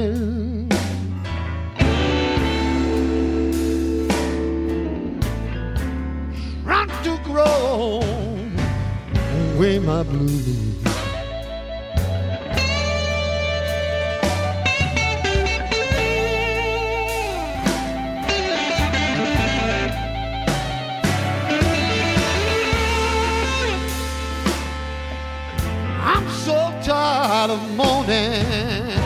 time. Trying to grow away my blues. of moaning.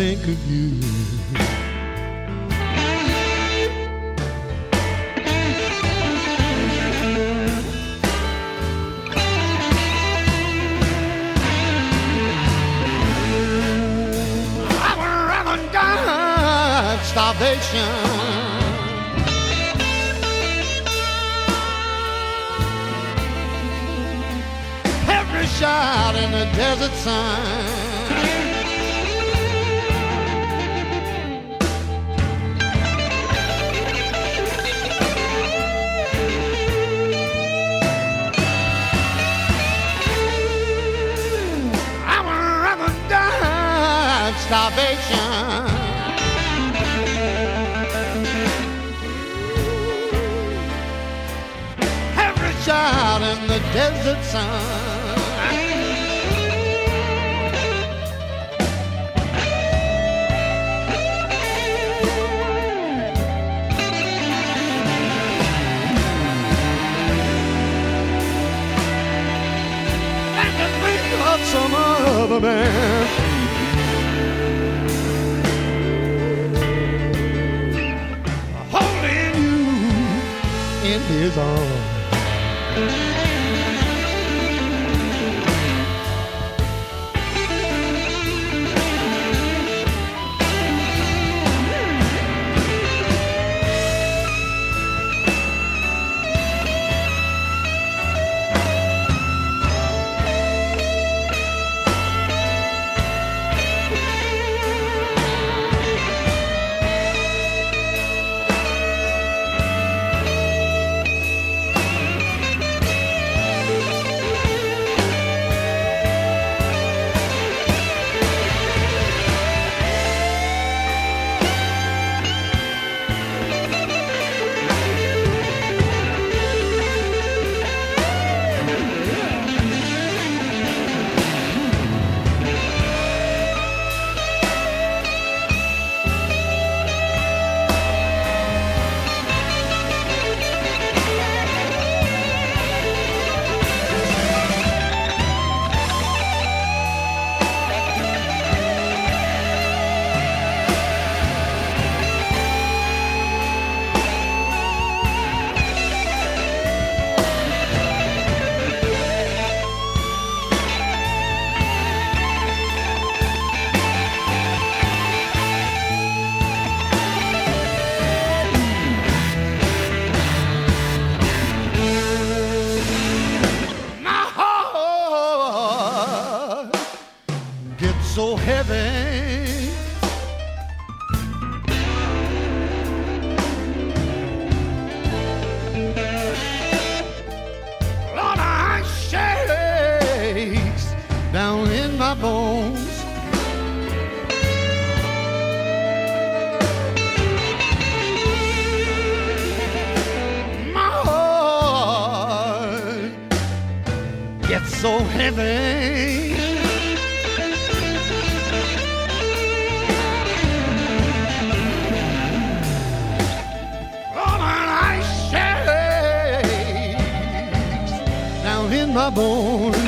Think of you. I would rather die of starvation. Every shot in the desert sun. Starvation. Every child in the desert sun. Some other man. You in so heavy. Lord, I shakes down in my bones. My heart gets so heavy. I